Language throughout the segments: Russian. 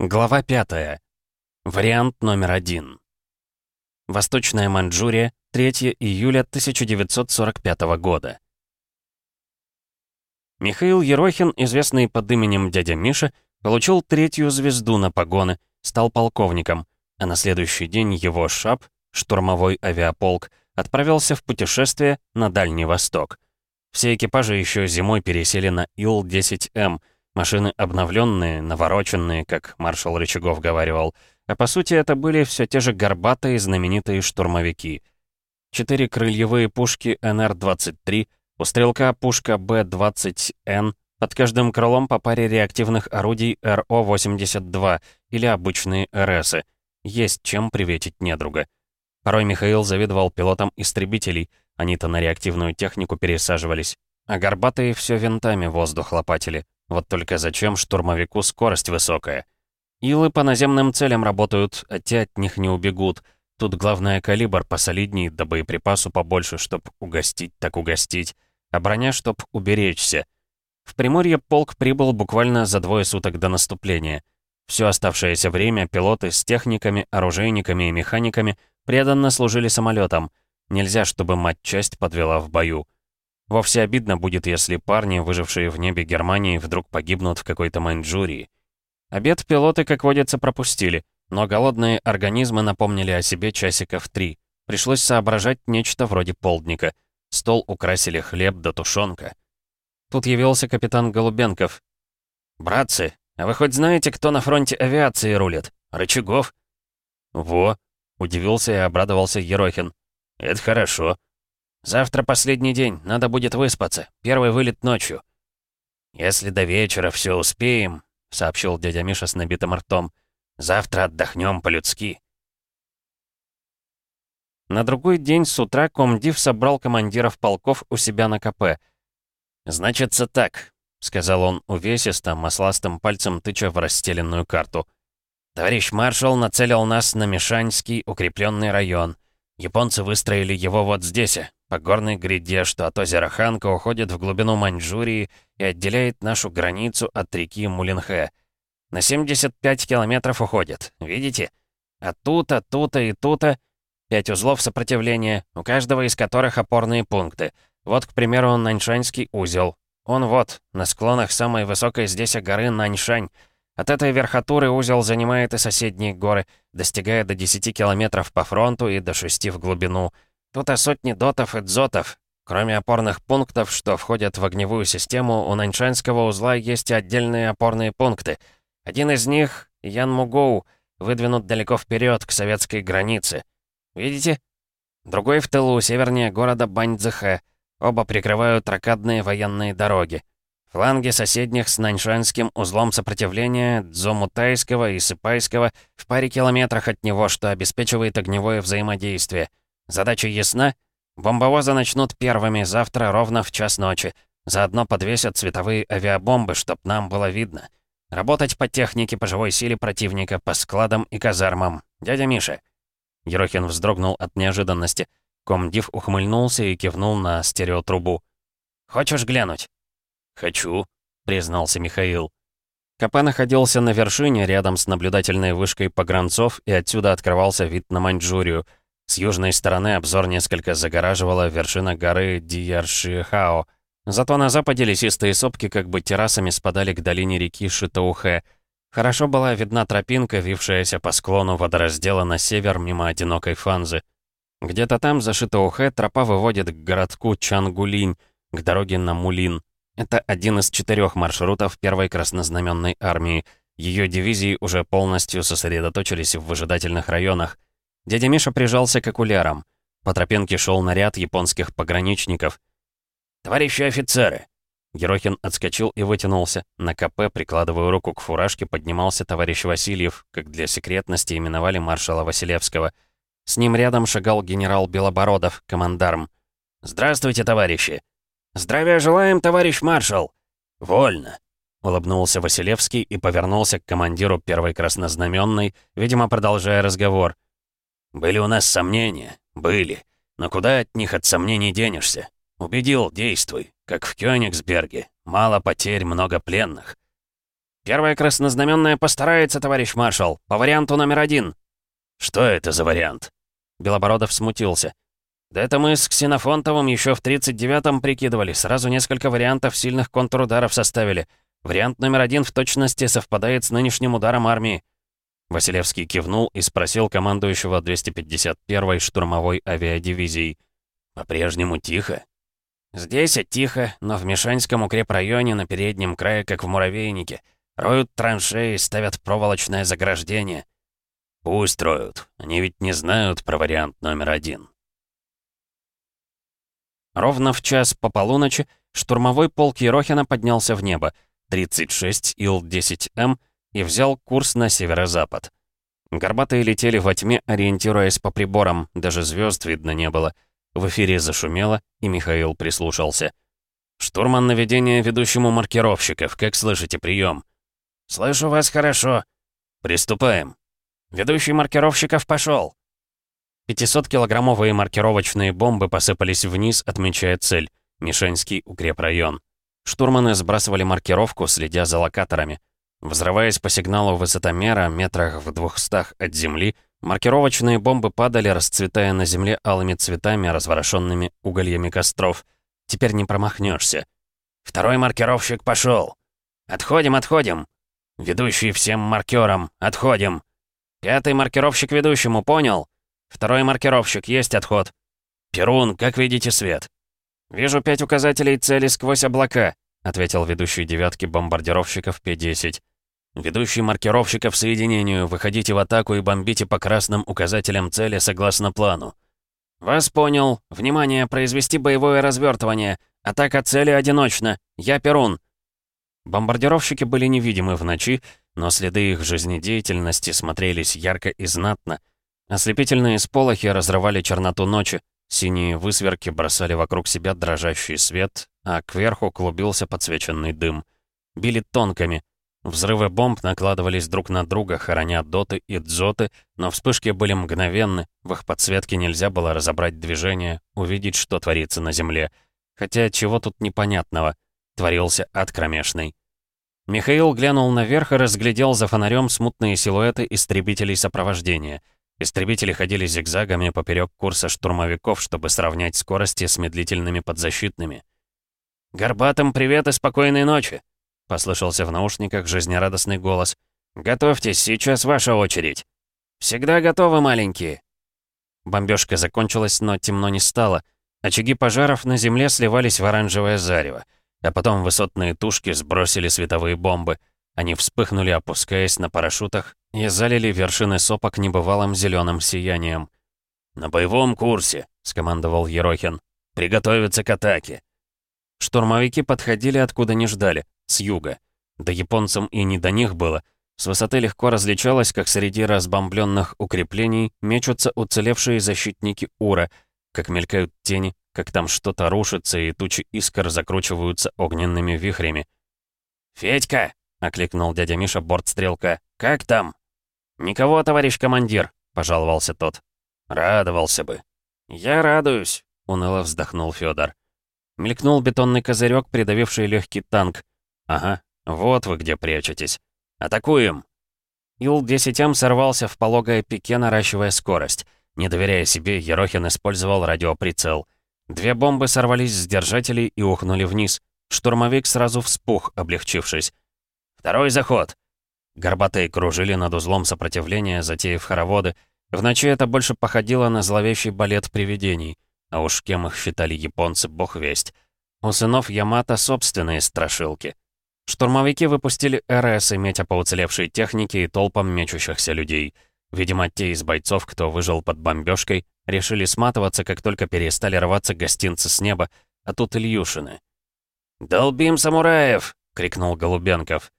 Глава 5. Вариант номер один. Восточная Маньчжурия, 3 июля 1945 года. Михаил Ерохин, известный под именем дядя Миша, получил третью звезду на погоны, стал полковником, а на следующий день его ШАП, штурмовой авиаполк, отправился в путешествие на Дальний Восток. Все экипажи еще зимой пересели на Ил-10М — Машины обновленные, навороченные, как маршал Рычагов говаривал. А по сути это были все те же горбатые знаменитые штурмовики. Четыре крыльевые пушки НР-23, у стрелка пушка Б-20Н, под каждым крылом по паре реактивных орудий РО-82 или обычные РСы. Есть чем приветить недруга. Порой Михаил завидовал пилотам истребителей, они-то на реактивную технику пересаживались. А горбатые все винтами воздух лопатили. Вот только зачем штурмовику скорость высокая? Илы по наземным целям работают, а те от них не убегут. Тут главное калибр посолидней, да боеприпасу побольше, чтоб угостить так угостить, а броня, чтоб уберечься. В Приморье полк прибыл буквально за двое суток до наступления. Все оставшееся время пилоты с техниками, оружейниками и механиками преданно служили самолетам. Нельзя, чтобы мать-часть подвела в бою. Вовсе обидно будет, если парни, выжившие в небе Германии, вдруг погибнут в какой-то Маньчжурии. Обед пилоты, как водится, пропустили, но голодные организмы напомнили о себе часиков три. Пришлось соображать нечто вроде полдника. Стол украсили хлеб да тушенка. Тут явился капитан Голубенков. «Братцы, а вы хоть знаете, кто на фронте авиации рулит? Рычагов?» «Во!» — удивился и обрадовался Ерохин. «Это хорошо. Завтра последний день, надо будет выспаться. Первый вылет ночью». «Если до вечера все успеем», — сообщил дядя Миша с набитым ртом, «завтра отдохнем по-людски». На другой день с утра комдив собрал командиров полков у себя на КП. «Значится так», — сказал он увесисто, масластым пальцем тыча в расстеленную карту. «Товарищ маршал нацелил нас на Мишаньский укрепленный район. Японцы выстроили его вот здесь, по горной гряде, что от озера Ханка уходит в глубину Маньчжурии и отделяет нашу границу от реки Мулинхэ. На 75 километров уходит, видите? А тут, а тут, и тут пять узлов сопротивления, у каждого из которых опорные пункты. Вот, к примеру, Наньшаньский узел. Он вот, на склонах самой высокой здесь горы Наньшань. От этой верхотуры узел занимает и соседние горы, достигая до 10 километров по фронту и до 6 в глубину. Тут о сотни дотов и дзотов. Кроме опорных пунктов, что входят в огневую систему, у Наньшанского узла есть и отдельные опорные пункты. Один из них, Ян Мугоу, выдвинут далеко вперед к советской границе. Видите? Другой в тылу, севернее города Баньцзэхэ. Оба прикрывают ракадные военные дороги. Фланги соседних с Наньшанским узлом сопротивления Дзомутайского и Сыпайского в паре километрах от него, что обеспечивает огневое взаимодействие. Задача ясна? Бомбовозы начнут первыми завтра ровно в час ночи. Заодно подвесят световые авиабомбы, чтоб нам было видно. Работать по технике, по живой силе противника, по складам и казармам. Дядя Миша». Ерохин вздрогнул от неожиданности. Комдив ухмыльнулся и кивнул на стереотрубу. «Хочешь глянуть?» «Хочу», — признался Михаил. КП находился на вершине, рядом с наблюдательной вышкой погранцов, и отсюда открывался вид на Маньчжурию — с южной стороны обзор несколько загораживала вершина горы Дияршихао. Зато на западе лесистые сопки как бы террасами спадали к долине реки Шитоухэ. Хорошо была видна тропинка, вившаяся по склону водораздела на север мимо одинокой фанзы. Где-то там, за Шитоухэ, тропа выводит к городку Чангулинь, к дороге на Мулин. Это один из четырех маршрутов первой краснознаменной армии. Ее дивизии уже полностью сосредоточились в выжидательных районах. Дядя Миша прижался к окулярам. По тропинке шел наряд японских пограничников. «Товарищи офицеры!» Ерохин отскочил и вытянулся. На КП, прикладывая руку к фуражке, поднимался товарищ Васильев, как для секретности именовали маршала Василевского. С ним рядом шагал генерал Белобородов, командарм. «Здравствуйте, товарищи!» «Здравия желаем, товарищ маршал!» «Вольно!» — улыбнулся Василевский и повернулся к командиру первой краснознаменной, видимо, продолжая разговор — были у нас сомнения, были. Но куда от них от сомнений денешься? Убедил, действуй. Как в Кёнигсберге. Мало потерь, много пленных. «Первая краснознаменная постарается, товарищ маршал, по варианту номер один». «Что это за вариант?» Белобородов смутился. «Да это мы с Ксенофонтовым еще в 39-м прикидывали, сразу несколько вариантов сильных контрударов составили. Вариант номер один в точности совпадает с нынешним ударом армии». Василевский кивнул и спросил командующего 251-й штурмовой авиадивизией. «По-прежнему тихо?» «Здесь тихо, но в Мишанском укрепрайоне на переднем крае, как в муравейнике. Роют траншеи, ставят проволочное заграждение». «Пусть роют. Они ведь не знают про вариант номер один». Ровно в час по полуночи штурмовой полк Ерохина поднялся в небо, 36 Ил-10М, и взял курс на северо-запад. Горбатые летели во тьме, ориентируясь по приборам, даже звезд видно не было. В эфире зашумело, и Михаил прислушался. «Штурман наведения ведущему маркировщиков, как слышите, прием?» «Слышу вас хорошо». «Приступаем». «Ведущий маркировщиков пошел. 500-килограммовые маркировочные бомбы посыпались вниз, отмечая цель — Мишенский укрепрайон. Штурманы сбрасывали маркировку, следя за локаторами. Взрываясь по сигналу высотомера метрах в двухстах от земли, маркировочные бомбы падали, расцветая на земле алыми цветами, разворошенными угольями костров. Теперь не промахнешься. «Второй маркировщик пошел. «Отходим, отходим!» «Ведущий всем маркерам, отходим!» «Пятый маркировщик ведущему, понял?» «Второй маркировщик, есть отход!» «Перун, как видите свет?» «Вижу пять указателей цели сквозь облака», — ответил ведущий девятки бомбардировщиков П-10. «Ведущий маркировщиков соединению, выходите в атаку и бомбите по красным указателям цели согласно плану». «Вас понял. Внимание, произвести боевое развертывание. Атака цели одиночна. Я Перун». Бомбардировщики были невидимы в ночи, но следы их жизнедеятельности смотрелись ярко и знатно. Ослепительные сполохи разрывали черноту ночи, Синие высверки бросали вокруг себя дрожащий свет, а кверху клубился подсвеченный дым. Били тонками. Взрывы бомб накладывались друг на друга, хороня доты и дзоты, но вспышки были мгновенны, в их подсветке нельзя было разобрать движение, увидеть, что творится на земле. Хотя чего тут непонятного? Творился ад кромешный. Михаил глянул наверх и разглядел за фонарем смутные силуэты истребителей сопровождения — Истребители ходили зигзагами поперек курса штурмовиков, чтобы сравнять скорости с медлительными подзащитными. «Горбатым привет и спокойной ночи!» — послышался в наушниках жизнерадостный голос. «Готовьтесь, сейчас ваша очередь!» «Всегда готовы, маленькие!» Бомбежка закончилась, но темно не стало. Очаги пожаров на земле сливались в оранжевое зарево. А потом высотные тушки сбросили световые бомбы. Они вспыхнули, опускаясь на парашютах, и залили вершины сопок небывалым зеленым сиянием. «На боевом курсе», — скомандовал Ерохин. «Приготовиться к атаке». Штурмовики подходили откуда не ждали, с юга. Да японцам и не до них было. С высоты легко различалось, как среди разбомбленных укреплений мечутся уцелевшие защитники Ура, как мелькают тени, как там что-то рушится и тучи искр закручиваются огненными вихрями. «Федька!» — окликнул дядя Миша бортстрелка. «Как там?» «Никого, товарищ командир», — пожаловался тот. «Радовался бы». «Я радуюсь», — уныло вздохнул Федор. Мелькнул бетонный козырек, придавивший легкий танк. «Ага, вот вы где прячетесь. Атакуем!» Ил-10М сорвался в пологое пике, наращивая скорость. Не доверяя себе, Ерохин использовал радиоприцел. Две бомбы сорвались с держателей и ухнули вниз. Штурмовик сразу вспух, облегчившись. «Второй заход!» Горбатые кружили над узлом сопротивления, затеяв хороводы. В ночи это больше походило на зловещий балет привидений. А уж кем их считали японцы, бог весть. У сынов Ямато собственные страшилки. Штурмовики выпустили РС, метя по уцелевшей технике и толпам мечущихся людей. Видимо, те из бойцов, кто выжил под бомбежкой, решили сматываться, как только перестали рваться гостинцы с неба, а тут Ильюшины. «Долбим самураев!» — крикнул Голубенков.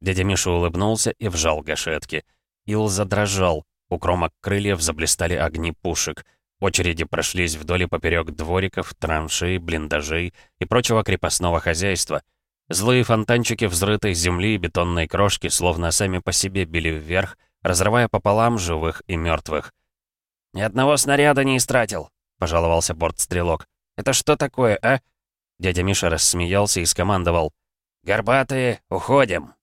Дядя Миша улыбнулся и вжал гашетки. Ил задрожал. У кромок крыльев заблистали огни пушек. Очереди прошлись вдоль и поперек двориков, траншей, блиндажей и прочего крепостного хозяйства. Злые фонтанчики взрытой земли и бетонной крошки словно сами по себе били вверх, разрывая пополам живых и мертвых. «Ни одного снаряда не истратил», — пожаловался бортстрелок. «Это что такое, а?» Дядя Миша рассмеялся и скомандовал. «Горбатые, уходим!»